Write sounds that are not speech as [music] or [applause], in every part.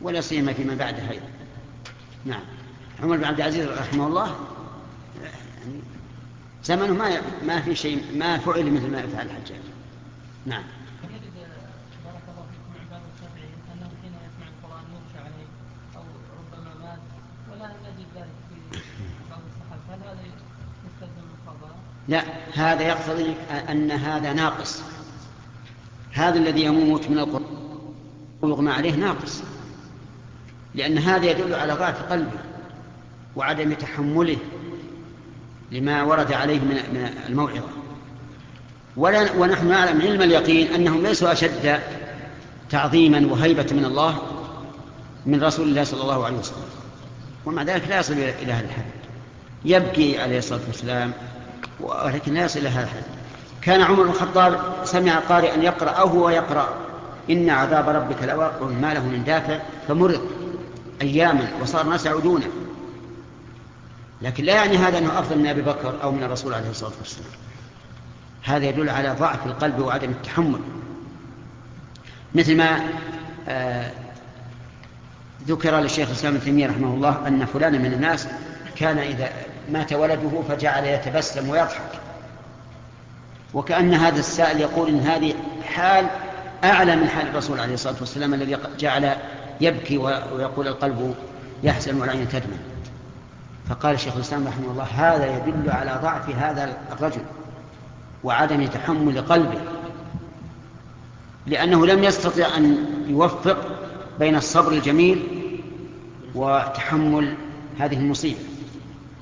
ولا سيما فيما بعدها أيضا نعم. عمر بن عبد العزيز رحمه الله يعني زمنه ما ما في شيء ما فعل مثل ما يفعل الحجاج. نعم. لا هذا يقتضي أن هذا ناقص. هذا الذي يموت من القرآن ويغمى عليه ناقص. لأن هذا يدل على ضعف قلبه وعدم تحمله لما ورد عليه من الموعظة. ولا ونحن نعلم علم اليقين أنهم ليسوا أشد تعظيما وهيبة من الله من رسول الله صلى الله عليه وسلم. ومع ذلك لا يصل إلى هذا الحد. يبكي عليه الصلاة والسلام ولكن لا يصل إلى هذا الحد. كان عمر بن الخطاب سمع قارئا يقرأ أو هو يقرأ إن عذاب ربك لواقع ما له من دافع فمرض. أياما وصار الناس يعودونه. لكن لا يعني هذا أنه أفضل من أبي بكر أو من الرسول عليه الصلاة والسلام. هذا يدل على ضعف القلب وعدم التحمل. مثل ما آه ذكر للشيخ الإسلام ابن تيمية رحمه الله أن فلانا من الناس كان إذا مات ولده فجعل يتبسم ويضحك. وكأن هذا السائل يقول إن هذه حال أعلى من حال الرسول عليه الصلاة والسلام الذي جعل يبكي ويقول القلب يحزن والعين تدمع فقال الشيخ الإسلام رحمه الله هذا يدل على ضعف هذا الرجل وعدم تحمل قلبه لأنه لم يستطع أن يوفق بين الصبر الجميل وتحمل هذه المصيبة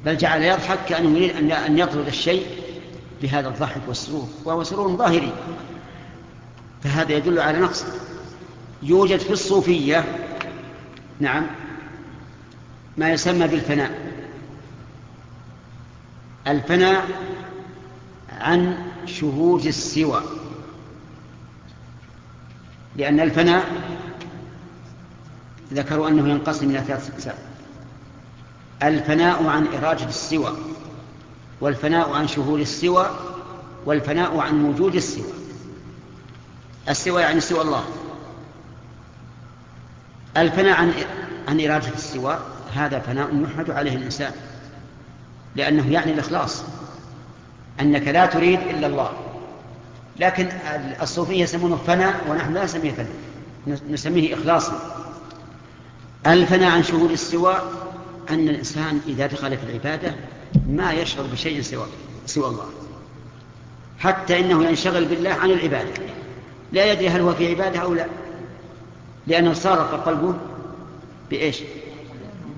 بل جعل يضحك كأنه يريد أن يطرد الشيء بهذا الضحك والسرور وهو سرور ظاهري. فهذا يدل على نقص يوجد في الصوفية نعم ما يسمى بالفناء. الفناء عن شهود السوى. لأن الفناء ذكروا أنه ينقسم إلى ثلاث أقسام. الفناء عن إراجة السوى والفناء عن شهود السوى والفناء عن وجود السوى. السوى يعني سوى الله. الفناء عن عن إرادة السوى هذا فناء يحمد عليه الإنسان لأنه يعني الإخلاص أنك لا تريد إلا الله. لكن الصوفية يسمونه فناء ونحن لا نسميه فناء نسميه إخلاصا. الفناء عن شهود السوى أن الإنسان إذا دخل في العبادة ما يشعر بشيء سوى سوى الله. حتى إنه ينشغل بالله عن العبادة. لا يدري هل هو في عبادة أو لا. لأنه سارق قلبه بإيش؟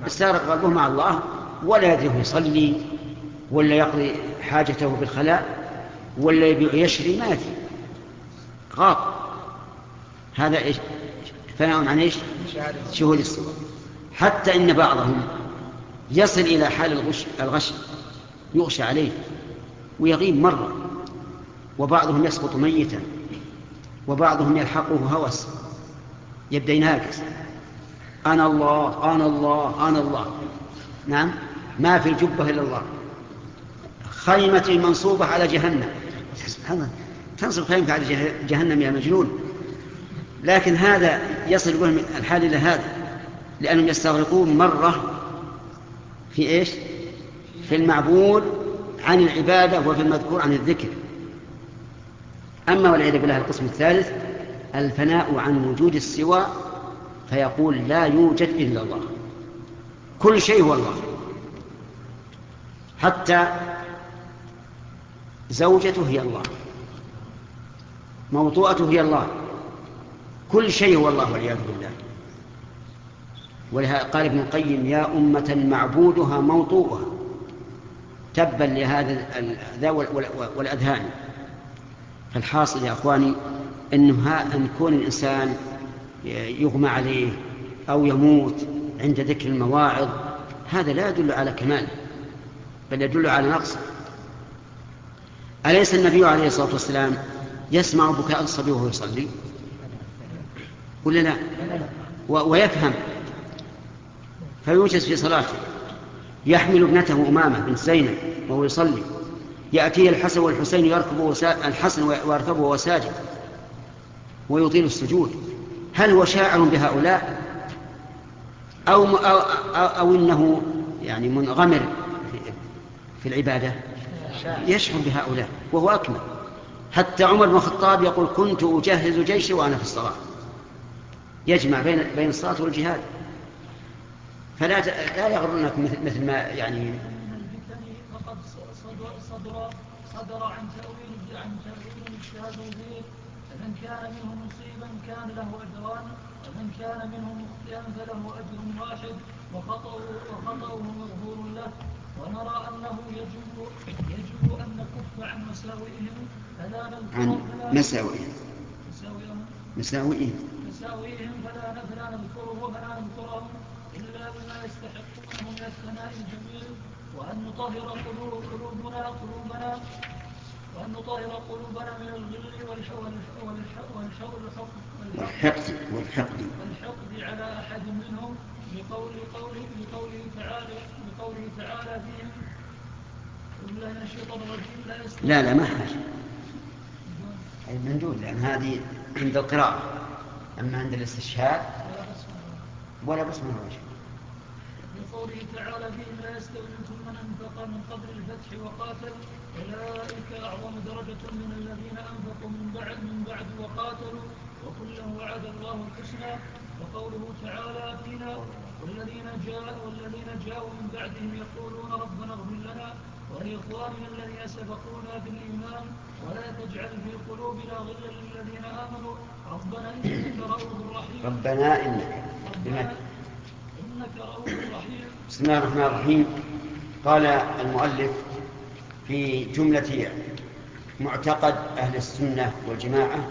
سارق قلبه مع الله ولا يدري يصلي ولا يقضي حاجته في الخلاء ولا يبيع يشري ما يدري. غاب هذا إيش؟ فناء عن إيش؟ شهود السوء حتى إن بعضهم يصل إلى حال الغش, الغش يغشى عليه ويغيب مرة وبعضهم يسقط ميتا وبعضهم يلحقه هوس. يبدأ يناقص أنا الله أنا الله أنا الله. نعم؟ ما في الجبة إلا الله. خيمة منصوبة على جهنم. سبحان الله. تنصب خيمة على جهنم يا مجنون. لكن هذا يصل بهم الحال إلى هذا. لأنهم يستغرقون مرة في إيش؟ في المعبود عن العبادة وفي المذكور عن الذكر. أما والعياذ بالله القسم الثالث الفناء عن وجود السوى فيقول لا يوجد إلا الله. كل شيء هو الله. حتى زوجته هي الله. موطوءته هي الله. كل شيء هو الله والعياذ بالله. ولهذا قال ابن القيم يا أمة معبودها موطوءها. تبا لهذا ذا والأذهان. فالحاصل يا أخواني أنه أن يكون الإنسان يغمى عليه أو يموت عند ذكر المواعظ هذا لا يدل على كمال بل يدل على نقص. أليس النبي عليه الصلاة والسلام يسمع بكاء الصبي وهو يصلي؟ لا؟ ويفهم. فيوجز في صلاته. يحمل ابنته أمامة بنت زينب وهو يصلي. يأتيه الحسن والحسين يركب وسا... الحسن ويركبه وهو ساجد. ويطيل السجود. هل هو شاعر بهؤلاء؟ أو, أو, أو, أو إنه يعني منغمر في, العبادة؟ يشعر بهؤلاء وهو أكمل. حتى عمر بن الخطاب يقول كنت أجهز جيشي وأنا في الصلاة. يجمع بين بين الصلاة والجهاد. فلا لا يغرنك مثل ما يعني صدر عن تأويل عن تأويل اجتهاد فمن كان منه مصيبا كان له أجران ومن كان منه مخطئا فله أجر واحد وخطأه وخطأه مغفور له. ونرى أنه يجب يجب أن نكف عن مساوئهم. فلا عن مساوئهم. مساوئهم. مساوئهم. فلا فلا نذكره فلا نذكرهم إلا بما يستحقونه من الثناء الجميل. وأن نطهر قلوب قلوبنا قلوبنا وأن نطهر قلوبنا من الغل والحقد والحقد. والحقد على أحد منهم بقول قوله بقوله تعالى بقوله تعالى فيهم لا لا ما حاجة أي مندود لأن هذه عند القراءة. أما عند الاستشهاد ولا بس من وجه قوله تعالى فيهم لا يستوي منكم من انفق من قبل الفتح وقاتل. أولئك أعظم درجة من الذين أنفقوا من بعد من بعد وقاتلوا وكلا وعد الله الحسنى. وقوله تعالى فينا والذين جاءوا والذين جاءوا من بعدهم يقولون ربنا اغفر لنا ولإخواننا الذين سبقونا بالإيمان ولا تجعل في قلوبنا غلا للذين آمنوا. ربنا إنك رؤوف رحيم. ربنا انك ربنا إنك رؤوف رحيم. بسم الله الرحمن الرحيم. قال المؤلف في جملة معتقد أهل السنة والجماعة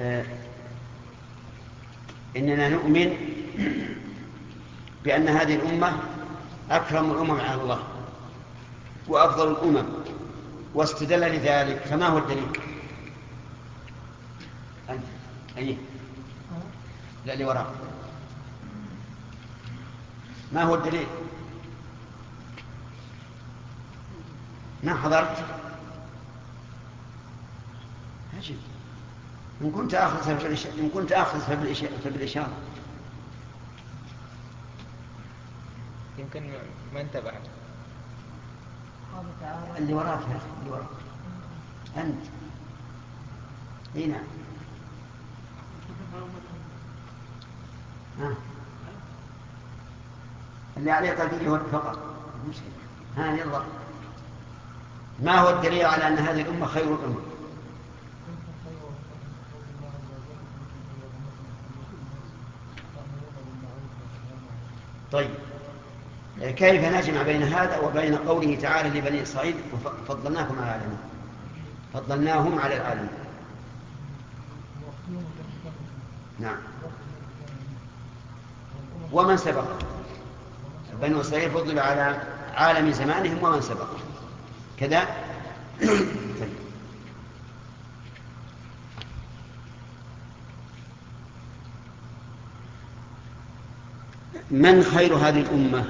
آه، إننا نؤمن بأن هذه الأمة أكرم الأمم على الله وأفضل الأمم واستدل لذلك فما هو الدليل؟ أنت أي لا وراء ما هو الدليل؟ ما حضرت؟ عجيب إن كنت آخذ إن كنت آخذ فبالإشارة يمكن ما انتبه اللي وراك يا أخي اللي وراك. أنت. إي نعم. ها. اللي عليه قلبي هو فقط ها يلا. ما هو الدليل على أن هذه الأمة خير الأمة؟ طيب. كيف نجمع بين هذا وبين قوله تعالى لبني إسرائيل؟ فضلناكم على العالمين. فضلناهم على العالمين. نعم. ومن سبق؟ بني إسرائيل فضلوا على عالم زمانهم ومن سبق؟ كذا. من خير هذه الأمة؟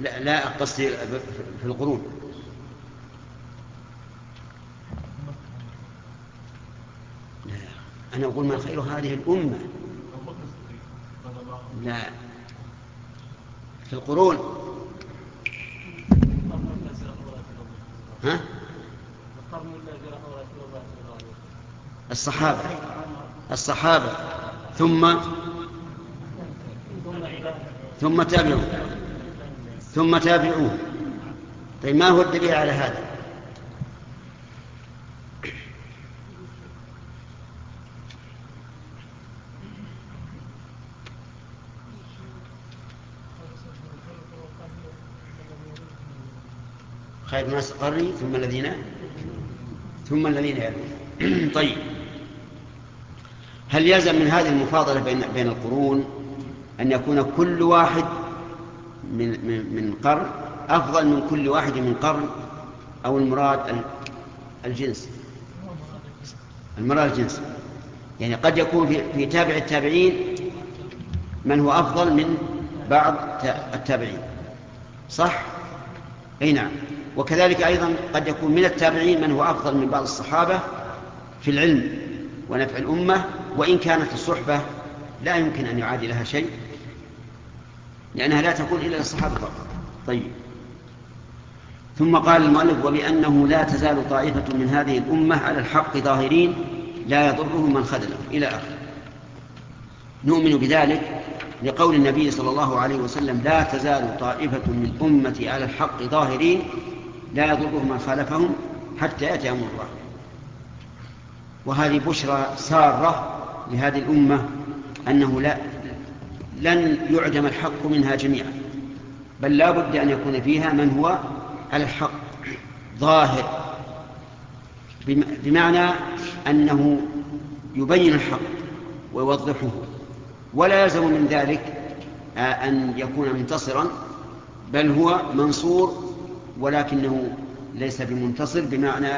لا لا قصدي في القرون لا أنا أقول من خير هذه الأمة. لا. في القرون. ها؟ الصحابة. الصحابة. ثم ثم تابعوا. ثم تابعوه. طيب ما هو الدليل على هذا خير الناس قرني ثم الذين ثم الذين يلون. [clears throat] طيب. هل يلزم من هذه المفاضلة بين بين القرون أن يكون كل واحد من من من قرن أفضل من كل واحد من قرن أو المراد الجنس؟ المراد الجنس. يعني قد يكون في, في تابع التابعين من هو أفضل من بعض التابعين. صح؟ أي نعم. وكذلك أيضا قد يكون من التابعين من هو أفضل من بعض الصحابة في العلم ونفع الأمة وإن كانت الصحبة لا يمكن أن يعادي لها شيء لأنها لا تكون إلا للصحابة فقط. طيب. ثم قال المؤلف وبأنه لا تزال طائفة من هذه الأمة على الحق ظاهرين لا يضرهم من خذلهم. إلى آخره نؤمن بذلك لقول النبي صلى الله عليه وسلم لا تزال طائفة من أمتي على الحق ظاهرين لا يضرهم من خالفهم حتى يأتي أمر الله. وهذه بشرى سارة لهذه الأمة أنه لا لن يعدم الحق منها جميعا بل لا بد أن يكون فيها من هو على الحق ظاهر. بمعنى أنه يبين الحق ويوضحه. ولا يلزم من ذلك أن يكون منتصرا بل هو منصور ولكنه ليس بمنتصر بمعنى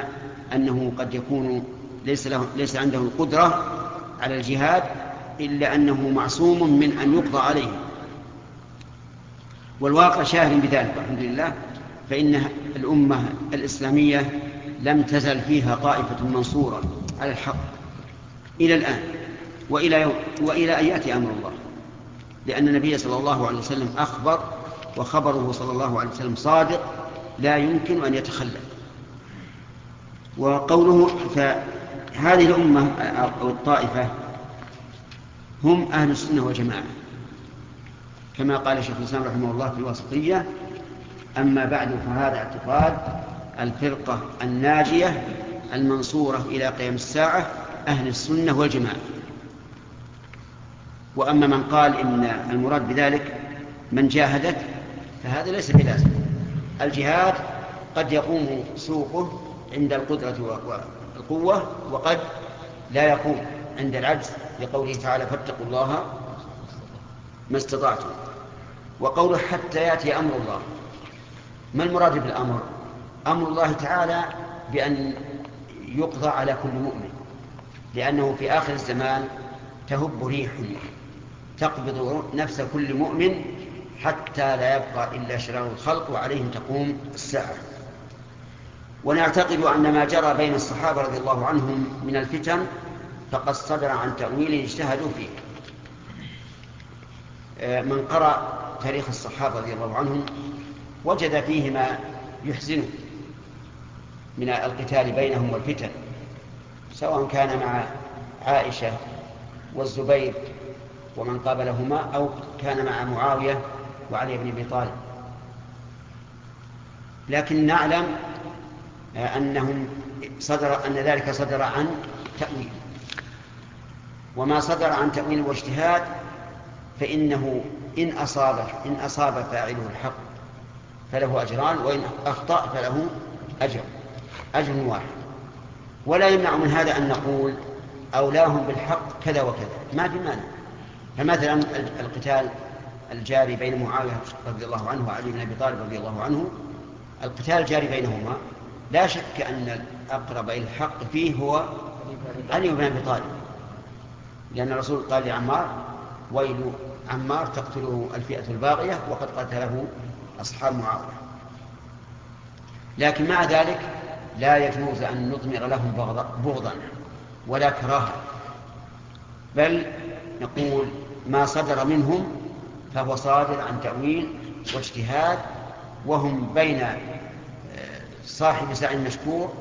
أنه قد يكون ليس, له ليس عنده القدرة على الجهاد إلا أنه معصوم من أن يقضى عليه. والواقع شاهد بذلك الحمد لله. فإن الأمة الإسلامية لم تزل فيها طائفة منصورة على الحق إلى الآن وإلى, يوم وإلى أن يأتي أمر الله. لأن النبي صلى الله عليه وسلم أخبر وخبره صلى الله عليه وسلم صادق لا يمكن أن يتخلف. وقوله فهذه الأمة أو الطائفة هم أهل السنة والجماعة. كما قال شيخ الإسلام رحمه الله في الواسطية أما بعد فهذا اعتقاد الفرقة الناجية المنصورة إلى قيام الساعة أهل السنة والجماعة. وأما من قال إن المراد بذلك من جاهدت فهذا ليس بلازم الجهاد قد يقوم سوقه عند القدرة والقوة وقد لا يقوم عند العجز لقوله تعالى فاتقوا الله ما استطعتم. وقوله حتى يأتي أمر الله. ما المراد بالأمر؟ أمر الله تعالى بأن يقضى على كل مؤمن لأنه في آخر الزمان تهب ريح تقبض نفس كل مؤمن حتى لا يبقى إلا شرار الخلق وعليهم تقوم الساعة. ونعتقد أن ما جرى بين الصحابة رضي الله عنهم من الفتن فقد صدر عن تأويل اجتهدوا فيه. آه، من قرأ تاريخ الصحابة رضي الله عنهم وجد فيه ما يحزنه من القتال بينهم والفتن سواء كان مع عائشة والزبير ومن قابلهما أو كان مع معاوية وعلي بن أبي طالب. لكن نعلم آه، أنهم صدر أن ذلك صدر عن تأويل. وما صدر عن تأويل واجتهاد فإنه إن أصاب إن أصاب فاعله الحق فله أجران وإن أخطأ فله أجر أجر واحد. ولا يمنع من هذا أن نقول أولاهم بالحق كذا وكذا. ما في مانع. فمثلا القتال الجاري بين معاوية رضي الله عنه وعلي بن أبي طالب رضي الله عنه القتال الجاري بينهما. لا شك أن الأقرب إلى الحق فيه هو علي بن أبي طالب لأن الرسول قال لعمار ويل عمار تقتله الفئة الباغية وقد قتله أصحاب معاوية. لكن مع ذلك لا يجوز أن نضمر لهم بغضا ولا كراهة بل نقول ما صدر منهم فهو صادر عن تأويل واجتهاد وهم بين آه، صاحب سعي مشكور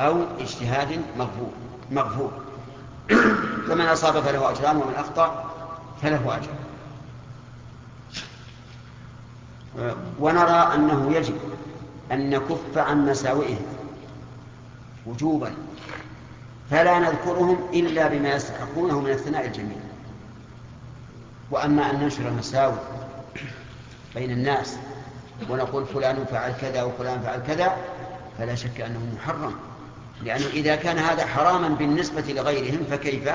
أو اجتهاد مغفور مغفور. [clears throat] فمن أصاب فله أجران ومن أخطأ فله أجر. ونرى أنه يجب أن نكف عن مساوئهم وجوبا فلا نذكرهم إلا بما يستحقونه من الثناء الجميل. وأما أن ننشر المساوئ بين الناس ونقول فلان فعل كذا وفلان فعل كذا فلا شك أنه محرم. لأنه إذا كان هذا حراما بالنسبة لغيرهم فكيف؟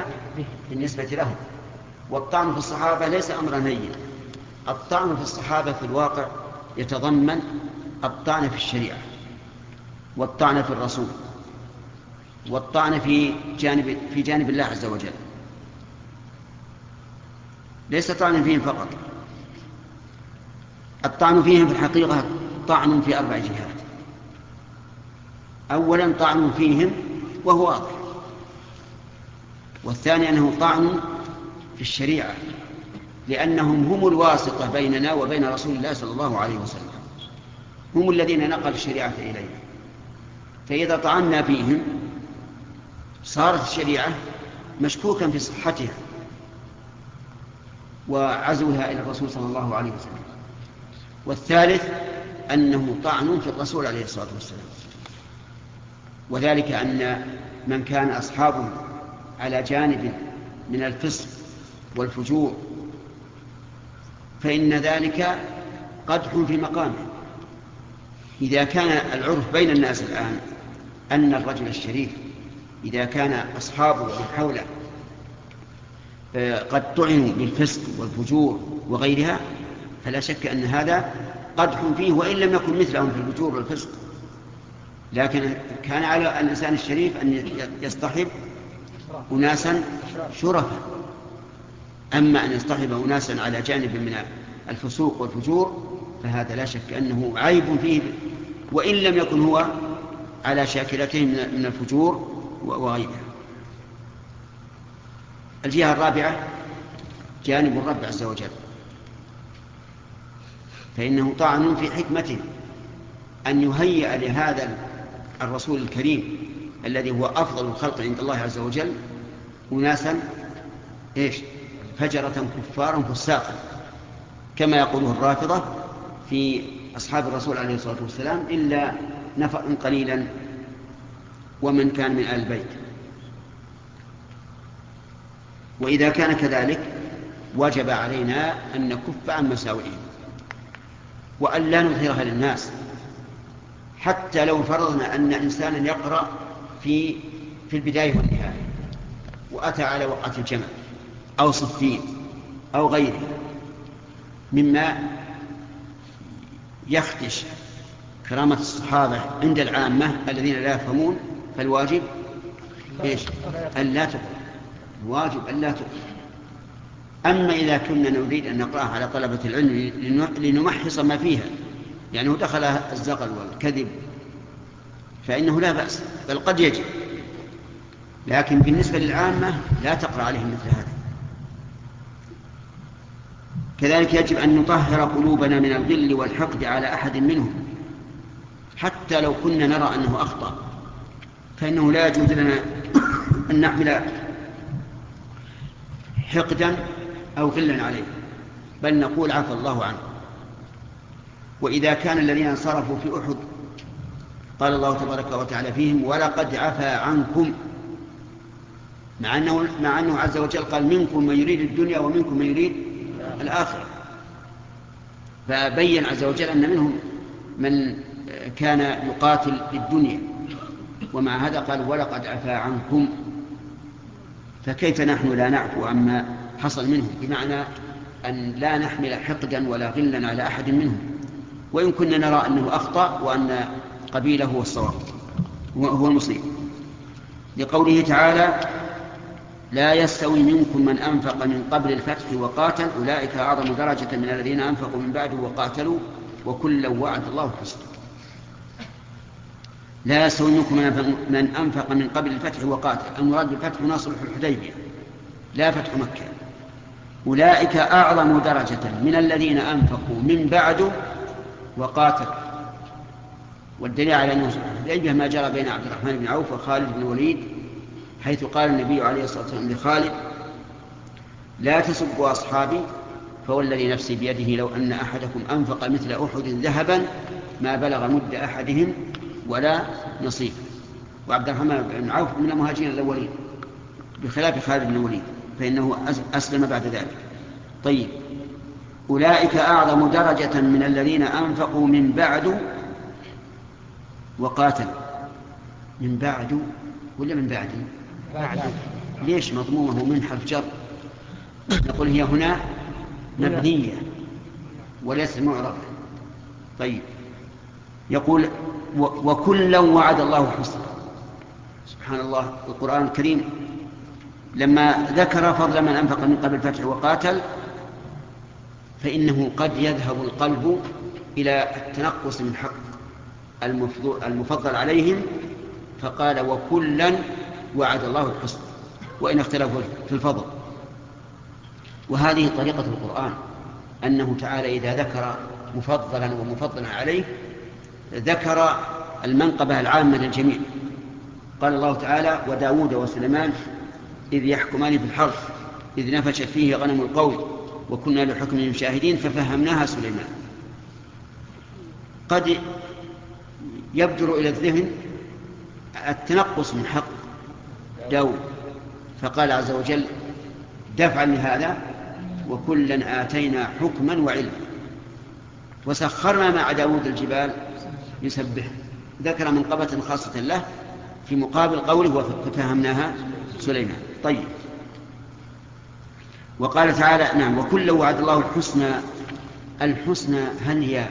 بالنسبة لهم. والطعن في الصحابة ليس أمرا هينا الطعن في الصحابة في الواقع يتضمن الطعن في الشريعة والطعن في الرسول والطعن في جانب في جانب الله عز وجل. ليس طعن فيهم فقط. الطعن فيهم في الحقيقة طعن في أربع جهات. أولا طعن فيهم وهو واضح. والثاني أنه طعن في الشريعة لأنهم هم الواسطة بيننا وبين رسول الله صلى الله عليه وسلم. هم الذين نقلوا الشريعة إلينا. فإذا طعنا فيهم صارت الشريعة مشكوكا في صحتها. وعزوها إلى الرسول صلى الله عليه وسلم. والثالث أنه طعن في الرسول عليه الصلاة والسلام. وذلك أن من كان أصحابه على جانب من الفسق والفجور فإن ذلك قدح في مقامه. إذا كان العرف بين الناس الآن أن الرجل الشريف إذا كان أصحابه ومن حوله قد طعنوا بالفسق والفجور وغيرها فلا شك أن هذا قدح فيه وإن لم يكن مثلهم في الفجور والفسق. لكن كان على الإنسان الشريف أن يصطحب أناسا شرفا. أما أن يصطحب أناسا على جانب من الفسوق والفجور فهذا لا شك أنه عيب فيه. وإن لم يكن هو على شاكلته من الفجور وغيرها. الجهة الرابعة جانب الرب عز وجل. فإنه طعن في حكمته أن يهيئ لهذا الرسول الكريم الذي هو أفضل الخلق عند الله عز وجل أناسا إيش؟ فجرة كفارا فساقا. كما يقوله الرافضة في أصحاب الرسول عليه الصلاة والسلام إلا نفر قليلا ومن كان من آل البيت. وإذا كان كذلك وجب علينا أن نكف عن مساوئهم وأن لا نظهرها للناس حتى لو فرضنا أن إنسانا يقرأ في في البداية والنهاية وأتى على وقعة الجمل أو صفين أو غيره مما يخدش كرامة الصحابة عند العامة الذين لا يفهمون فالواجب إيش؟ أن لا تقرأ الواجب أن لا تقرأ أما إذا كنا نريد أن نقرأها على طلبة العلم لنمحص ما فيها يعني هو دخل الزغل والكذب فإنه لا بأس بل قد يجب. لكن بالنسبة للعامة لا تقرأ عليهم مثل هذا. كذلك يجب أن نطهر قلوبنا من الغل والحقد على أحد منهم حتى لو كنا نرى أنه أخطأ فإنه لا يجوز لنا أن نحمل حقدا أو غلا عليه بل نقول عفى الله عنه. وإذا كان الذين انصرفوا في أحد قال الله تبارك وتعالى فيهم ولقد عفى عنكم. مع أنه, مع أنه عز وجل قال منكم من يريد الدنيا ومنكم من يريد الآخرة. فبين عز وجل أن منهم من كان يقاتل للدنيا ومع هذا قال ولقد عفى عنكم. فكيف نحن لا نعفو عما حصل منهم؟ بمعنى أن لا نحمل حقدا ولا غلا على أحد منهم. وإن كنا نرى أنه أخطأ وأن قبيله هو الصواب هو المصيب. لقوله تعالى لا يستوي منكم من أنفق من قبل الفتح وقاتل أولئك أعظم درجة من الذين أنفقوا من بعده وقاتلوا وكلا وعد الله الحسنى. لا يستوي من أنفق من قبل الفتح وقاتل. المراد بالفتح ناصر الحديبية. لا فتح مكة. أولئك أعظم درجة من الذين أنفقوا من بعد وقاتلوا والدليل على أنه الحديبية ما جرى بين عبد الرحمن بن عوف وخالد بن الوليد حيث قال النبي عليه الصلاة والسلام لخالد لا تسبوا أصحابي فوالذي نفسي بيده لو أن أحدكم أنفق مثل أحد ذهبا ما بلغ مد أحدهم ولا نصيب. وعبد الرحمن بن عوف من المهاجرين الأولين بخلاف خالد بن الوليد فإنه أسلم بعد ذلك. طيب أولئك أعظم درجة من الذين أنفقوا من بعد وقاتلوا. من بعد ولا من بعد؟ بعد. ليش مضمومه من حرف جر؟ نقول هي هنا مبنية وليس معرفة طيب يقول وكلا وعد الله الحسنى سبحان الله القرآن الكريم لما ذكر فضل من أنفق من قبل الفتح وقاتل فإنه قد يذهب القلب إلى التنقص من حق المفضل عليهم فقال وكلا وعد الله الحسنى وإن اختلفوا في الفضل. وهذه طريقة القرآن أنه تعالى إذا ذكر مفضلا ومفضلا عليه ذكر المنقبة العامة للجميع. قال الله تعالى وداود وسليمان إذ يحكمان في الحرث إذ نفشت فيه غنم القوم وكنا لحكم شاهدين ففهمناها سليمان. قد يبدر إلى الذهن التنقص من حق داود فقال عز وجل دفعا لهذا وكلا آتينا حكما وعلما. وسخرنا مع داود الجبال يسبح. ذكر منقبة خاصة له في مقابل قوله ففهمناها سليمان. طيب. وقال تعالى نعم وكل وعد الله الحسنى الحسنى هل هي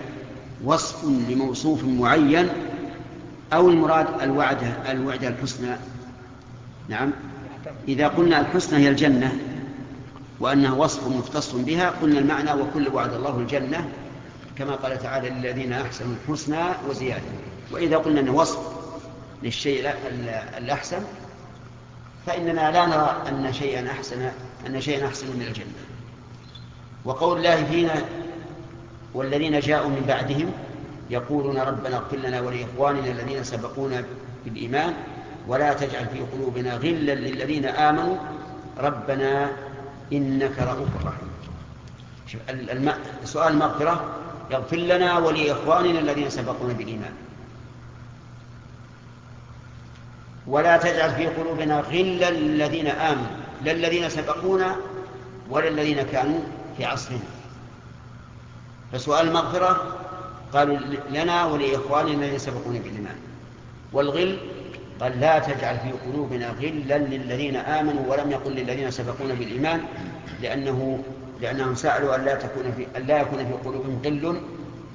وصف لموصوف معين أو المراد الوعد الوعد الحسنى؟ نعم. إذا قلنا الحسنى هي الجنة وأنها وصف مختص بها قلنا المعنى وكل وعد الله الجنة كما قال تعالى للذين أحسنوا الحسنى وزيادة. وإذا قلنا أنه وصف للشيء الأحسن فإننا لا نرى أن شيئا أحسن أن شيئا أحسن من الجنة. وقول الله فينا والذين جاءوا من بعدهم يقولون ربنا اغفر لنا ولإخواننا الذين سبقونا بالإيمان ولا تجعل في قلوبنا غلا للذين آمنوا. ربنا إنك رؤوف رحيم. سؤال المغفرة يغفر لنا ولإخواننا الذين سبقونا بالإيمان. ولا تجعل في قلوبنا غلا للذين آمنوا لا الذين سبقونا ولا الذين كانوا في عصرنا. فسؤال المغفرة قالوا لنا ولإخواننا الذين سبقونا بالإيمان. والغل قال لا تجعل في قلوبنا غلا للذين آمنوا ولم يقل للذين سبقونا بالإيمان لأنه لأنهم سألوا أن لا, تكون في أن لا يكون في قلوبهم غل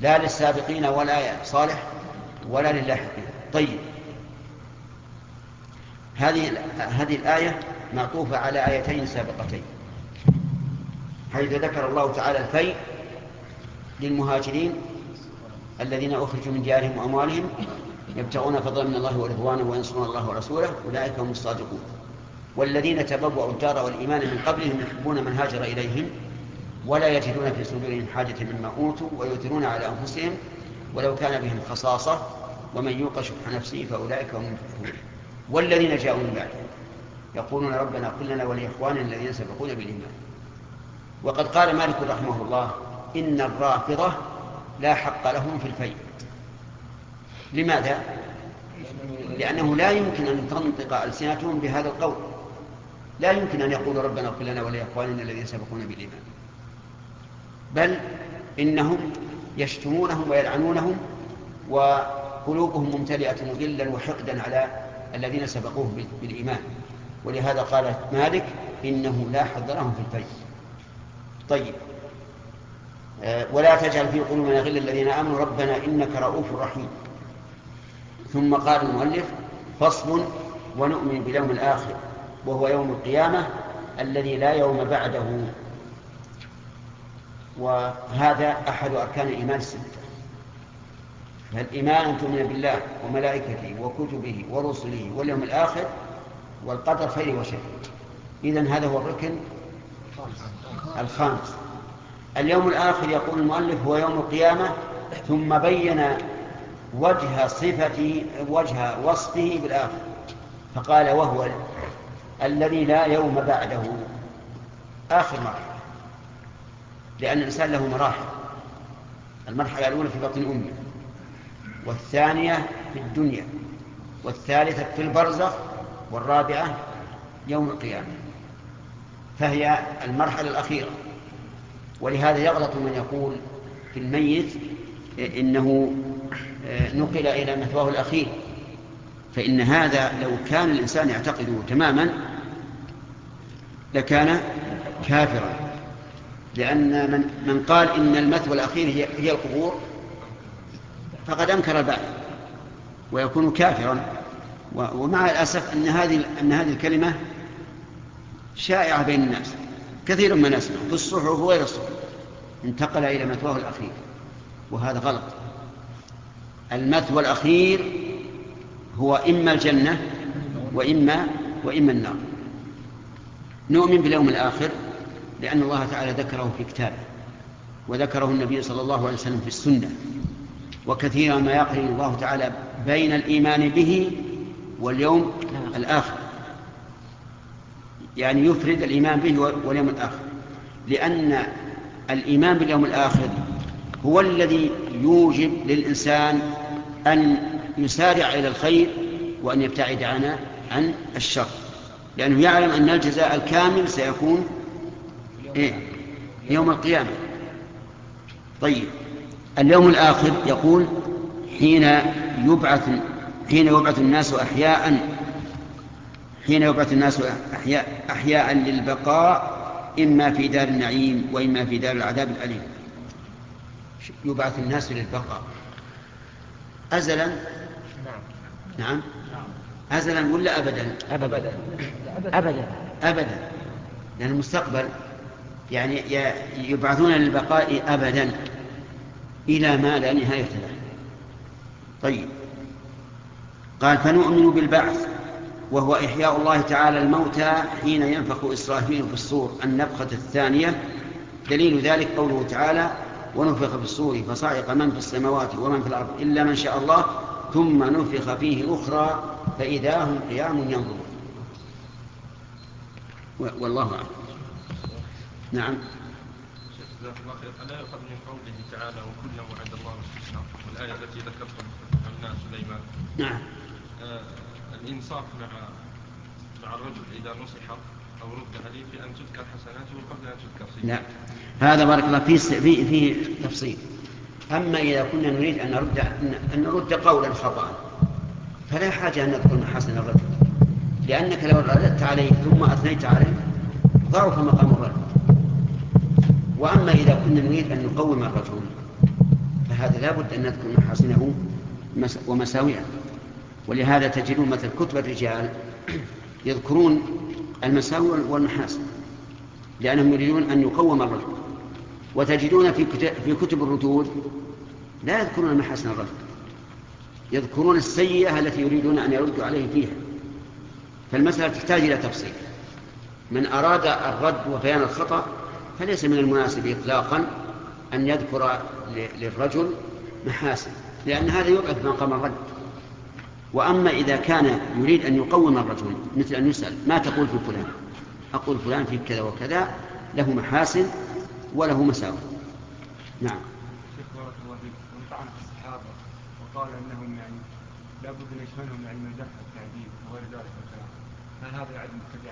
لا للسابقين ولا صالح ولا للاحقين. طيب. هذه هذه الآية معطوفة على آيتين سابقتين. حيث ذكر الله تعالى الفيء للمهاجرين الذين أخرجوا من ديارهم وأموالهم يبتغون فضلا من الله ورضوانه وينصرون الله ورسوله أولئك هم الصادقون. والذين تبوأوا الدار والإيمان من قبلهم يحبون من هاجر إليهم ولا يجدون في صدورهم حاجة مما أوتوا ويؤثرون على أنفسهم ولو كان بهم خصاصة ومن يوق شح نفسه فأولئك هم المفلحون. والذين جاءوا من بعدهم يقولون ربنا قل لنا ولإخواننا الذين سبقونا بالإيمان. وقد قال مالك رحمه الله إن الرافضة لا حق لهم في الفيء لماذا؟ لأنه لا يمكن أن تنطق ألسنتهم بهذا القول. لا يمكن أن يقولوا ربنا اغفر لنا ولإخواننا الذين سبقونا بالإيمان. بل إنهم يشتمونهم ويلعنونهم وقلوبهم ممتلئة غلا وحقدا على الذين سبقوه بالإيمان. ولهذا قال مالك إنه لا حظ لهم في الفيء طيب. آه، ولا تجعل في قلوبنا غلا الذين آمنوا. ربنا إنك رؤوف رحيم. ثم قال المؤلف فصل ونؤمن باليوم الآخر وهو يوم القيامة الذي لا يوم بعده. وهذا أحد أركان الإيمان الستة. فالإيمان أن تؤمن بالله وملائكته وكتبه ورسله واليوم الآخر والقدر خير وشر. إذن هذا هو الركن الخامس. اليوم الآخر يقول المؤلف هو يوم القيامة ثم بين وجه صفته وجه وصفه بالآخر. فقال وهو الذي لا يوم بعده. آخر مرحلة لأن الإنسان له مراحل. المرحلة الأولى في بطن أمه والثانية في الدنيا والثالثة في البرزخ والرابعة يوم القيامة. فهي المرحلة الأخيرة. ولهذا يغلط من يقول في الميت إنه نقل إلى مثواه الأخير. فإن هذا لو كان الإنسان يعتقده تماما لكان كافرا. لأن من, من قال إن المثوى الأخير هي, هي القبور فقد أنكر البعث ويكون كافرا. ومع الأسف أن هذه أن هذه الكلمة شائعة بين الناس كثير من الناس في الصحف وغير الصحف. انتقل إلى مثواه الأخير وهذا غلط. المثوى الأخير هو إما الجنة وإما وإما النار. نؤمن باليوم الآخر لأن الله تعالى ذكره في كتابه وذكره النبي صلى الله عليه وسلم في السنة وكثيرا ما يقرن الله تعالى بين الإيمان به واليوم الآخر. يعني يفرد الإيمان به واليوم الآخر. لأن الإيمان باليوم الآخر هو الذي يوجب للإنسان أن يسارع إلى الخير وأن يبتعد عن عن الشر. لأنه يعلم أن الجزاء الكامل سيكون إيه؟ يوم القيامة. طيب. اليوم الآخر يقول حين يبعث حين يبعث الناس أحياء حين يبعث الناس أحياء, أحياء للبقاء إما في دار النعيم وإما في دار العذاب الأليم. يبعث الناس للبقاء. أزلا؟ نعم. نعم. أزلا ولا أبدا؟ أبدا. أبدا. أبدا. لأن المستقبل يعني يبعثون للبقاء أبدا إلى ما لا نهاية له. طيب. قال فنؤمن بالبعث وهو إحياء الله تعالى الموتى حين ينفخ إسرافيل في الصور. النفخة الثانية. دليل ذلك قوله تعالى ونفخ في الصور فصعق من في السماوات ومن في الأرض إلا من شاء الله ثم نفخ فيه أخرى فإذا هم قيام ينظرون. والله أعلم. نعم. جزاك الله خير. ألا يؤخذ من قوله تعالى وكلا وعد الله الحسنى. والآية التي ذكرتم عن سليمان. نعم. آه الإنصاف مع مع الرجل إذا نصح أو رد عليه أن تذكر حسناته قبل أن تذكر سيئاته. لا هذا بارك الله فيه في في تفصيل. أما إذا كنا نريد أن نرد أن نرد قولا خطأ فلا حاجة أن نذكر محاسن الرجل لأنك لو رددت عليه ثم أثنيت عليه ضعف مقام الرد. وأما إذا كنا نريد أن نقوم الرجل فهذا لا بد أن نذكر محاسنه ومساوئه. ولهذا تجدون مثل كتب الرجال يذكرون المساوئ والمحاسن لأنهم يريدون أن يقوم الرجل. وتجدون في في كتب الردود لا يذكرون محاسن الرجل يذكرون السيئة التي يريدون أن يردوا عليه فيها. فالمسألة تحتاج إلى تفصيل. من أراد الرد وبيان الخطأ فليس من المناسب إطلاقا أن يذكر للرجل محاسن لأن هذا يضعف مقام الرد. وأما إذا كان يريد أن يقوم الرجل مثل أن يسأل ما تقول في فلان؟ أقول فلان في كذا وكذا له محاسن وله مساوئ. نعم. شيخ بارك الله فيك في الصحابة وقال أنهم يعني لابد أن يشملهم علم الجرح والتعديل وغير ذلك. الكلام هل هذا يعد مبتدع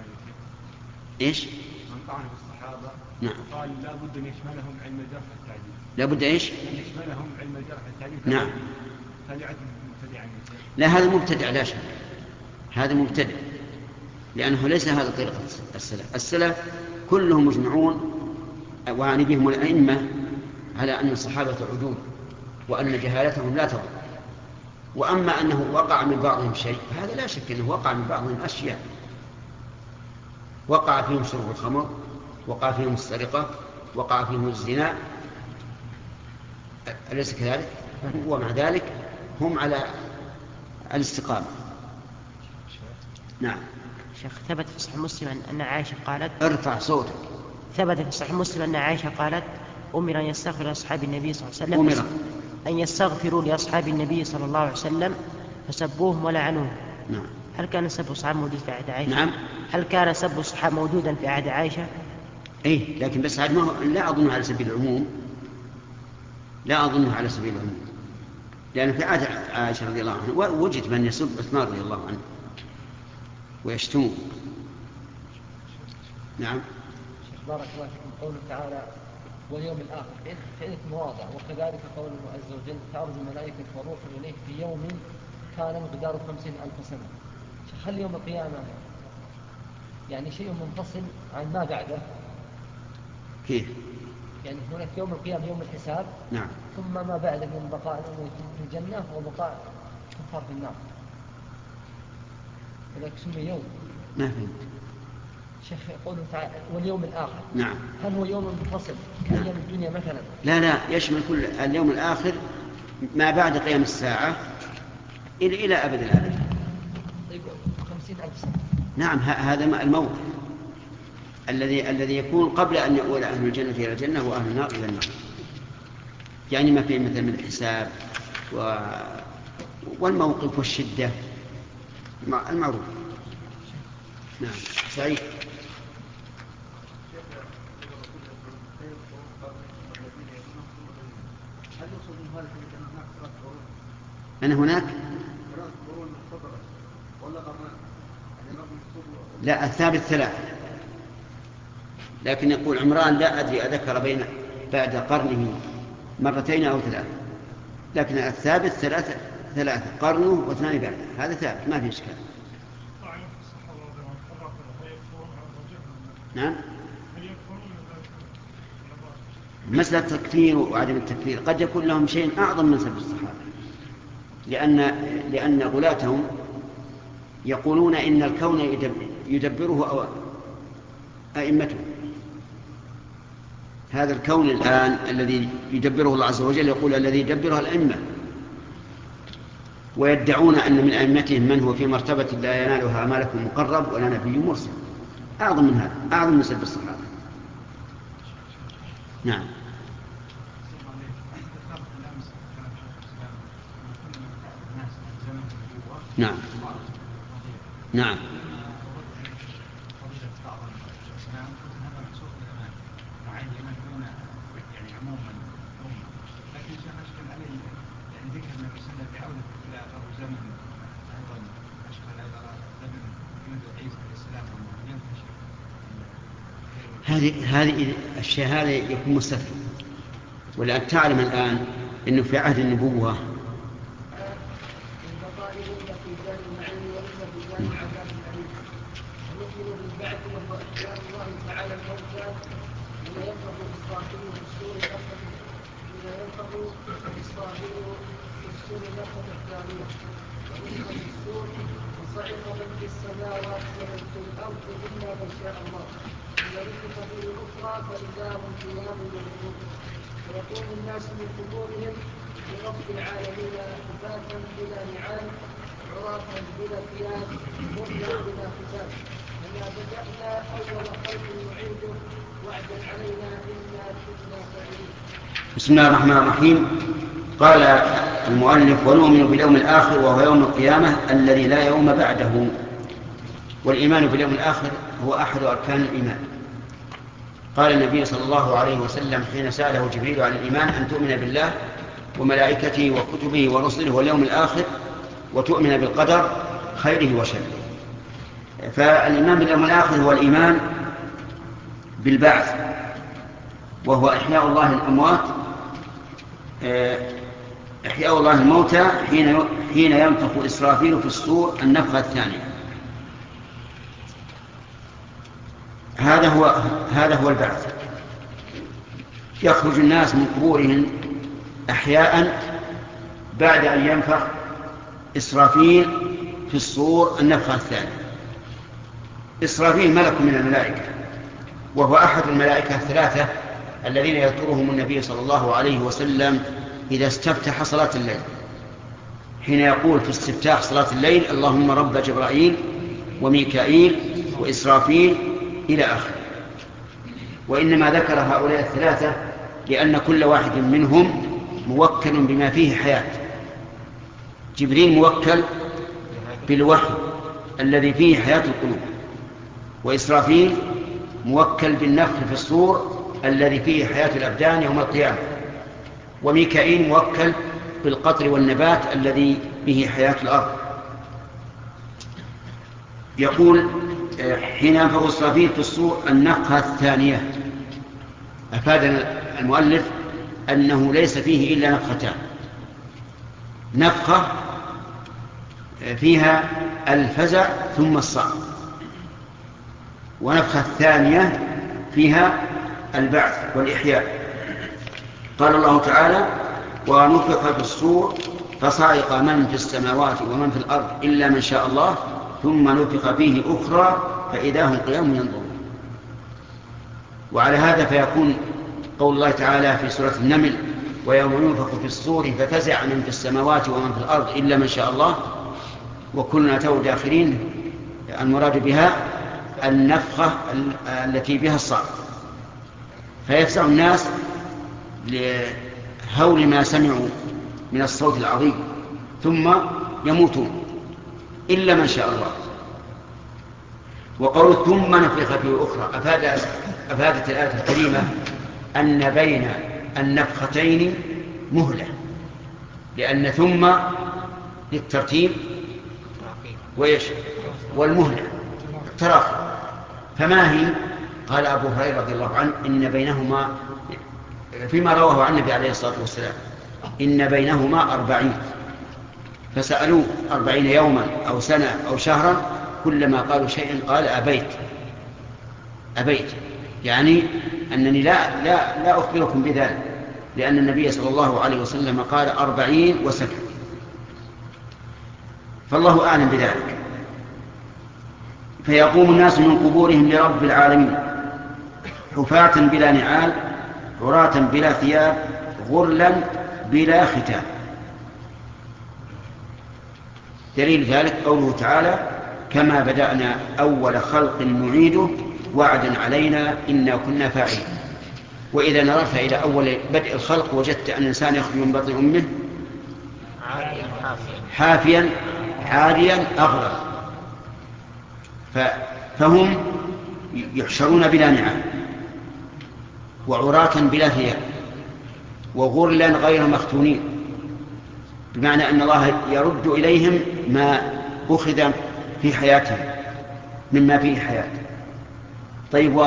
إيش؟ من طعن في الصحابة. نعم. قال لابد أن يشملهم علم الجرح والتعديل لابد إيش؟ أن يشملهم علم الجرح والتعديل نعم. مبتدعا. لا هذا مبتدع لا شك. هذا مبتدع. لأنه ليس هذا طريقة السلف. السلف كلهم مجمعون وعني بهم الأئمة على أن الصحابة عدول وأن جهالتهم لا تضر. وأما أنه وقع من بعضهم شيء فهذا لا شك أنه وقع من بعضهم أشياء. وقع فيهم شرب الخمر وقع فيهم السرقة وقع فيهم الزنا. أليس كذلك؟ ومع ذلك هم على الاستقامة. نعم. شيخ ثبت في صحيح مسلم أن عائشة قالت ارفع صوتك. ثبت في صحيح مسلم أن عائشة قالت أمر أن يستغفر لأصحاب النبي صلى الله عليه وسلم. أمر. أن يستغفروا لأصحاب النبي صلى الله عليه وسلم فسبوهم ولعنوهم نعم. هل كان سب الصحابة موجود في عهد عائشة؟ نعم. هل كان سب الصحابة موجودا في عهد عائشة؟ إيه لكن بس عاد ما هو لا أظنه على سبيل العموم. لا أظنه على سبيل العموم. لأن في عهد عائشة رضي الله عنها وجد من يسب عثمان رضي الله عنه ويشتمه نعم. شيخ بارك الله فيكم قوله تعالى واليوم الآخر. في عدة مواضع وكذلك قوله عز وجل تعرض الملائكة والروح إليه في يوم كان مقداره خمسين ألف سنة. هل يوم القيامة. يعني شيء منفصل عن ما بعده. كيف؟ يعني هناك يوم القيامة يوم الحساب. نعم. ثم ما بعده من بقاء الأمور في الجنة وبقاء الكفار في النار. ولكن سمي يوم. ما فهمت. شيخ يقول تعالى واليوم الآخر. نعم. هل هو يوم منفصل؟ كأيام الدنيا مثلا. لا لا يشمل كل اليوم الآخر ما بعد قيام الساعة إلى إلى أبد الآبد طيب خمسين ألف سنة نعم هذا الموت الذي الذي يكون قبل أن يؤول أهل الجنة إلى الجنة واهل النار إلى النار. يعني ما فيه مثلا من الحساب و... والموقف والشدة. مع- المعروف. نعم سعيد أن هناك؟ لا الثابت ثلاثة. لكن يقول عمران لا أدري أذكر بين بعد قرنه مرتين أو ثلاثة. لكن الثابت ثلاثة ثلاثة قرنه واثنان بعده هذا ثابت ما في إشكال. نعم؟ مسألة التكفير وعدم التكفير. قد يكون لهم شيء أعظم من سب الصحابة. لأن لأن غلاتهم يقولون إن الكون يدبره أو أئمته. هذا الكون الآن الذي يدبره الله عز وجل يقول الذي يدبره الأئمة. ويدعون أن من أئمتهم من هو في مرتبة لا ينالها ملك مقرب ولا نبي مرسل. أعظم من هذا أعظم من سب الصحابة. نعم. نعم. نعم. هذه الشيء هذا يكون مستثنى. ولأن تعلم الآن أنه في عهد النبوة البقائل في دار النعيم وإما في دار العذاب الأليم ونؤمن بالبعث وهو إحياء الله تعالى الموتى حين ينفخ إسرافيل في السور نفخة حين ينفخ إسرافيل في السور نفخة الثانية ونفخ في السور وصعق من في السماوات ومن في الأرض إلا من شاء الله ثم نفخ فيه أخرى فإذا هم قيام ينظرون ويقوم الناس من قبورهم لرب العالمين حفاة بلا نعال عراة بلا ثياب غرلا بلا ختام كما بدأنا أول خلق نعيده وعدا علينا إنا كنا فاعلين بسم الله الرحمن الرحيم. قال المؤلف ونؤمن باليوم الآخر وهو يوم القيامة الذي لا يوم بعده. والإيمان باليوم الآخر هو أحد أركان الإيمان. قال النبي صلى الله عليه وسلم حين سأله جبريل عن الإيمان أن تؤمن بالله وملائكته وكتبه ورسله واليوم الآخر وتؤمن بالقدر خيره وشره. فالإيمان باليوم الآخر هو الإيمان بالبعث وهو إحياء الله الأموات إحياء الله الموتى حين حين ينفخ إسرافيل في الصور النفخة الثانية. هذا هو هذا هو البعث. يخرج الناس من قبورهم أحياء بعد أن ينفخ إسرافيل في الصور النفخة الثانية. إسرافيل ملك من الملائكة وهو أحد الملائكة الثلاثة الذين يذكرهم النبي صلى الله عليه وسلم إذا استفتح صلاة الليل. حين يقول في استفتاح صلاة الليل اللهم رب جبرائيل وميكائيل وإسرافيل إلى آخره. وإنما ذكر هؤلاء الثلاثة لأن كل واحد منهم موكل بما فيه حياة. جبريل موكل بالوحي الذي فيه حياة القلوب وإسرافيل موكل بالنفخ في الصور الذي فيه حياة الأبدان يوم القيامة. وميكائيل موكل بالقطر والنبات الذي به حياة الأرض. يقول حين ينفخ إسرافيل في الصور النفخة الثانية أفادنا المؤلف أنه ليس فيه إلا نفختان. نفخة فيها الفزع ثم الصعق. ونفخة الثانية فيها البعث والإحياء. قال الله تعالى ونفخ في الصور فصعق من في السماوات ومن في الأرض إلا من شاء الله ثم نفخ فيه أخرى فإذا هم قيام ينظرون. وعلى هذا فيكون قول الله تعالى في سورة النمل ويوم ينفخ في الصور ففزع من في السماوات ومن في الأرض إلا من شاء الله. وكلنا تو داخلين المراد بها النفخة ال- التي بها الصعق فيفزع الناس لهول ما سمعوا من الصوت العظيم ثم يموتون إلا من شاء الله. وقول ثم نفخ فيه أخرى أفاد أفادت الآية الكريمة أن بين النفختين مهلة لأن ثم للترتيب وإيش؟ والمهلة تراخي فما هي؟ قال أبو هريرة رضي الله عنه إن بينهما فيما رواه عن النبي عليه الصلاة والسلام إن بينهما أربعين. فسألوه أربعين يوما أو سنة أو شهرا كلما قالوا شيئا قال أبيت. أبيت. يعني أنني لا, لا, لا أخبركم بذلك لأن النبي صلى الله عليه وسلم قال أربعين وسكت فالله أعلم بذلك. فيقوم الناس من قبورهم لرب العالمين. حفاة بلا نعال عراة بلا ثياب غرلا بلا ختام دليل ذلك قوله تعالى كما بدأنا أول خلق نعيده وعدا علينا إنا كنا فاعلين. وإذا نظرت إلى أول بدء الخلق وجدت أن الإنسان يخرج من بطن أمه حافيا أغرى ف- فهم يحشرون بلا نعام وعراة بلا ثياب وغرلا غير مختونين بمعنى أن الله يرد إليهم ما أخذ في حياتهم مما فيه حياة. طيب و...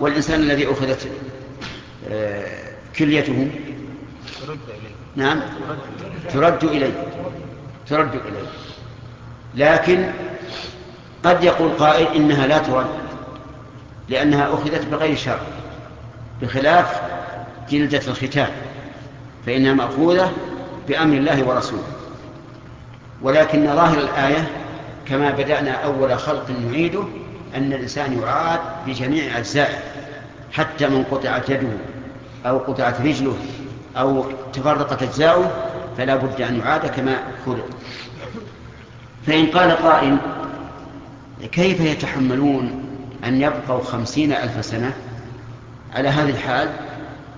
والإنسان الذي أخذت آه، كليته؟ ترد إليه. نعم. ترد إليه. ترد إليه. لكن قد يقول قائل إنها لا ترد لأنها أخذت بغير شر بخلاف جلدة الختان فإنها مأخوذة بأمر الله ورسوله. ولكن ظاهر الآية كما بدأنا أول خلق نعيده أن الإنسان يعاد بجميع أجزائه حتى من قطعت يده أو قطعت رجله أو تفرقت أجزاؤه فلا بد أن يعاد كما خلق. فإن قال قائل كيف يتحملون أن يبقوا خمسين ألف سنة؟ على هذه الحال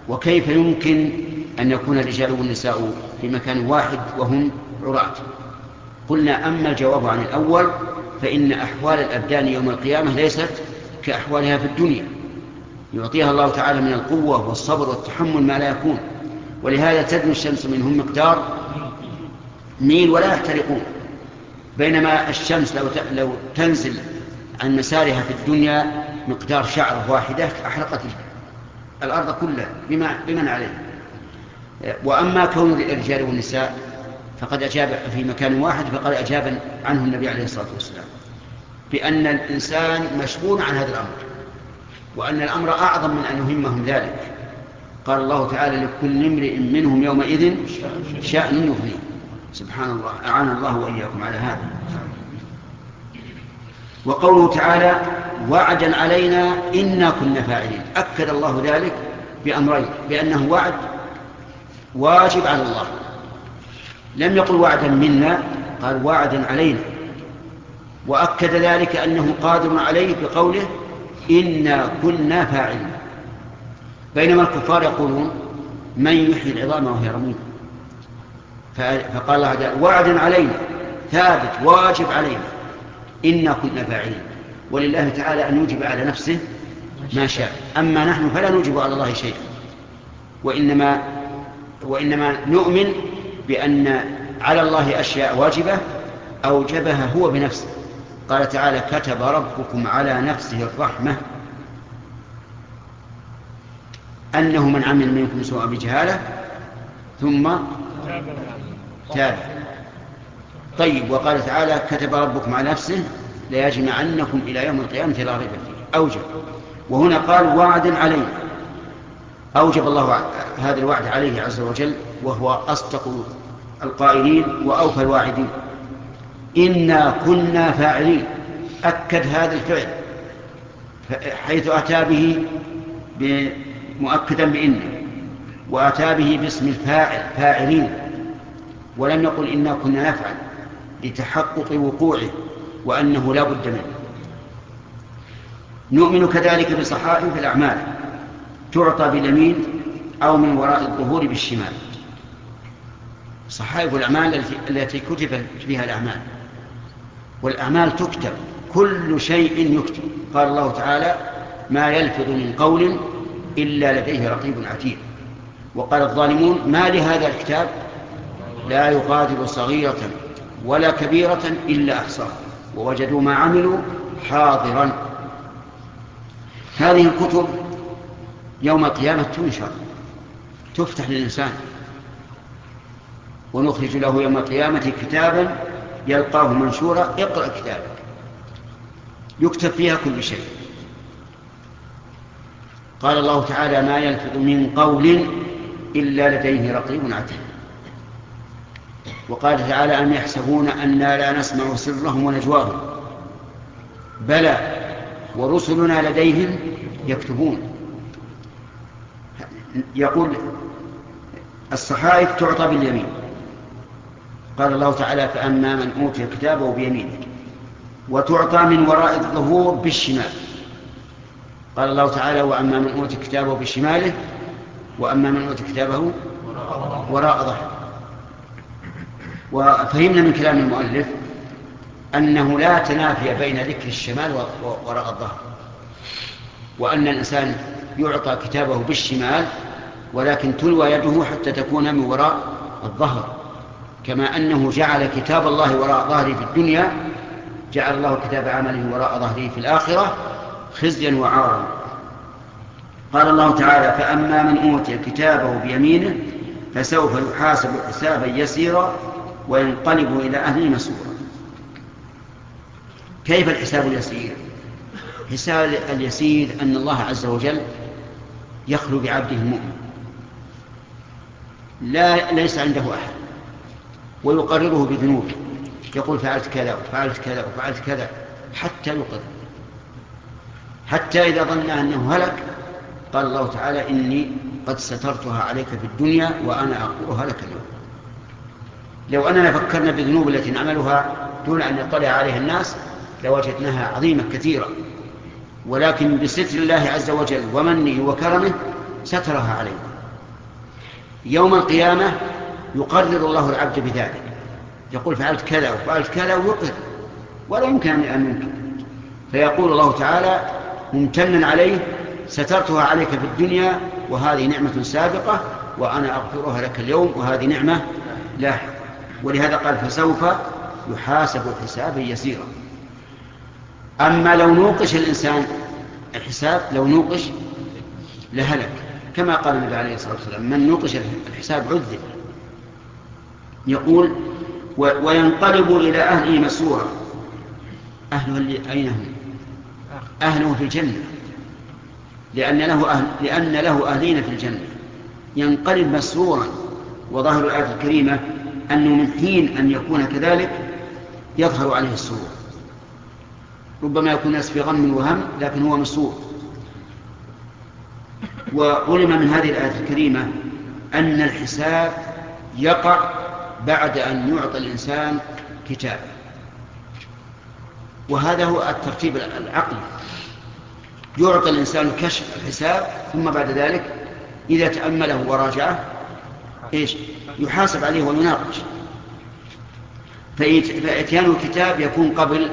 وكيف يمكن أن يكون الرجال والنساء في مكان واحد وهم عراة؟ قلنا أما الجواب عن الأول فإن أحوال الأبدان يوم القيامة ليست كأحوالها في الدنيا. يعطيها الله تعالى من القوة والصبر والتحمل ما لا يكون. ولهذا تدنو الشمس منهم مقدار ميل ولا يحترقون. بينما الشمس لو لو تنزل عن مسارها في الدنيا مقدار شعرة واحدة أحرقت الأرض كلها بما بمن عليه وأما كون الرجال والنساء فقد أجاب في مكان واحد فقد أجاب عنه النبي عليه الصلاة والسلام بأن الإنسان مشغول عن هذا الأمر وأن الأمر أعظم من أن يهمهم ذلك. قال الله تعالى لكل امرئ منهم يومئذ شأن يغنيه. سبحان الله أعان الله وإياكم على هذا. وقوله تعالى وعدا علينا إنا كنا فاعلين أكد الله ذلك بأمرين بأنه وعد واجب على الله. لم يقل وعدا منا قال وعدا علينا. وأكد ذلك أنه قادر عليه بقوله إنا كنا فاعلين بينما الكفار يقولون من يحيي العظام وهي رميم فقال الله وعدا علينا. ثابت واجب علينا. إنا كنا فاعلين. ولله تعالى أن يوجب على نفسه ما شاء. أما نحن فلا نوجب على الله شيئا. وإنما وإنما نؤمن بأن على الله أشياء واجبة أوجبها هو بنفسه. قال تعالى كتب ربكم على نفسه الرحمة أنه من عمل منكم سوءا بجهالة ثم تاب. طيب وقال تعالى كتب ربكم على نفسه ليجمعنكم إلى يوم القيامة لا ريب فيه. أوجب. وهنا قال وعدا علينا أوجب الله هذا الوعد عليه عز وجل وهو أصدق القائلين وأوفى الواعدين. إنا كنا فاعلين. أكد هذا الفعل حيث أتى به مؤكدا بإن وأتى به باسم الفاعل فاعلين. ولم يقل إنا كنا نفعل. لتحقق وقوعه وأنه لا بد منه. نؤمن كذلك بصحائف الأعمال تعطى باليمين أو من وراء الظهور بالشمال. صحائف الأعمال التي- كتب فيها الأعمال. والأعمال تكتب كل شيء يكتب. قال الله تعالى ما يلفظ من قول إلا لديه رقيب عتيد وقال الظالمون ما لهذا الكتاب؟ لا يغادر صغيرة ولا كبيرة إلا أحصاها. ووجدوا ما عملوا حاضرا. هذه الكتب يوم القيامة تنشر تفتح للإنسان. ونخرج له يوم القيامة كتابا يلقاه منشورا اقرأ كتابك. يكتب فيها كل شيء. قال الله تعالى ما يلفظ من قول إلا لديه رقيب عتيد. وقال تعالى أم يحسبون أنا لا نسمع سرهم ونجواهم؟ بلى ورسلنا لديهم يكتبون. يقول الصحائف تعطى باليمين. قال الله تعالى فأما من أوتي كتابه بيمينه وتعطى من وراء الظهور بالشمال. قال الله تعالى وأما من أوتي كتابه بشماله وأما من أوتي كتابه وراء ظهره. وفهمنا من كلام المؤلف أنه لا تنافي بين ذكر الشمال وراء الظهر وأن الإنسان يعطى كتابه بالشمال ولكن تلوى يده حتى تكون من وراء الظهر كما أنه جعل كتاب الله وراء ظهره في الدنيا جعل الله كتاب عمله وراء ظهره في الآخرة خزيا وعارا. قال الله تعالى فأما من أوتي كتابه بيمينه فسوف يحاسب حسابا يسيرا وينقلب إلى أهله مسرورا كيف الحساب اليسير؟ حساب اليسير أن الله عز وجل يخلو بعبده المؤمن. لا ليس عنده أحد. ويقرره بذنوبه يقول فعلت كذا وفعلت كذا وفعلت كذا حتى يقر. حتى إذا ظن أنه هلك قال الله تعالى إني قد سترتها عليك في الدنيا وأنا أغفرها لك اليوم. لو أننا فكرنا بالذنوب التي نعملها دون أن يطلع عليها الناس لوجدناها عظيمة كثيرة. ولكن بستر الله عز وجل ومنه وكرمه سترها علينا. يوم القيامة يقرر الله العبد بذلك. يقول فعلت كذا وفعلت كذا ويقر. ولا يمكن أن ينكر فيقول الله تعالى ممتنا عليه سترتها عليك في الدنيا وهذه نعمة سابقة وأنا أغفرها لك اليوم وهذه نعمة لاحقة. ولهذا قال فسوف يحاسب حسابا يسيرا. أما لو نوقش الإنسان الحساب لو نوقش لهلك. كما قال النبي عليه الصلاة والسلام من نوقش الحساب عذب. يقول وينقلب إلى أهله مسرورا. أهله أين هم؟ أهله في الجنة. لأن له أهل لأن له أهلين في الجنة. ينقلب مسرورا. وظاهر الآية الكريمة أنه من حين أن يكون كذلك يظهر عليه السرور. ربما يكون الناس في غم وهم لكن هو مسرور. وعلم من هذه الآية الكريمة أن الحساب يقع بعد أن يعطى الإنسان كتابه وهذا هو الترتيب العقلي. يعطى الإنسان كشف الحساب ثم بعد ذلك إذا تأمله وراجعه إيش؟ يحاسب عليه ويناقش. فإتيان الكتاب يكون قبل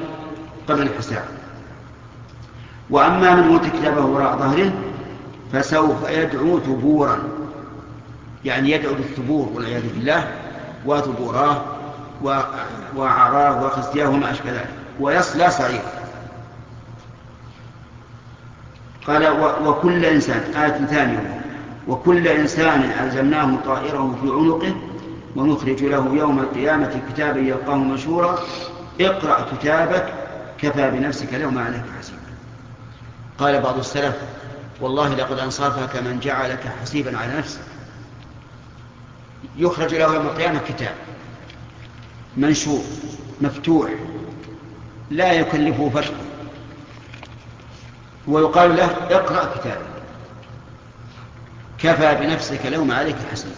قبل الحساب. وأما من أوتي كتابه وراء ظهره فسوف يدعو ثبورا. يعني يدعو بالثبور والعياذ بالله وثبوراه وعراه وخزياه وما أشبه ذلك. ويصلى سعيرا قال وكل إنسان آية ثانية. وكل إنسان ألزمناه طائره في عنقه ونخرج له يوم القيامة كتابا يلقاه منشورا. اقرأ كتابك كفى بنفسك اليوم عليك حسيبا. قال بعض السلف والله لقد أنصافك من جعلك حسيبا على نفسك. يخرج له يوم القيامة كتاب منشور مفتوح لا يكلفه فتحه ويقال له اقرأ كتابك. كفى بنفسك اليوم عليك حسيبا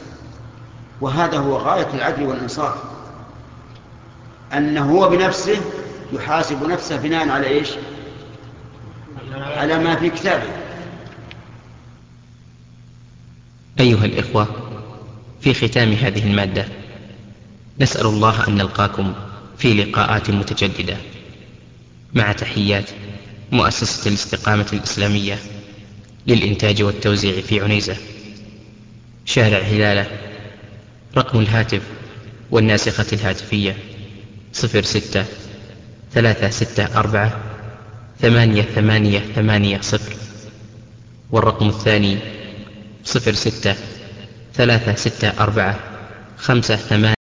وهذا هو غاية العدل والإنصاف. أنه هو بنفسه يحاسب نفسه بناء على إيش؟ على ما في كتابه. أيها الإخوة في ختام هذه المادة نسأل الله أن نلقاكم في لقاءات متجددة. مع تحيات مؤسسة الاستقامة الإسلامية للإنتاج والتوزيع في عنيزة. شارع هلالة رقم الهاتف والناسخة الهاتفية صفر ستة ثلاثة ستة أربعة ثمانية ثمانية ثمانية صفر والرقم الثاني صفر ستة ثلاثة ستة أربعة خمسة ثمانية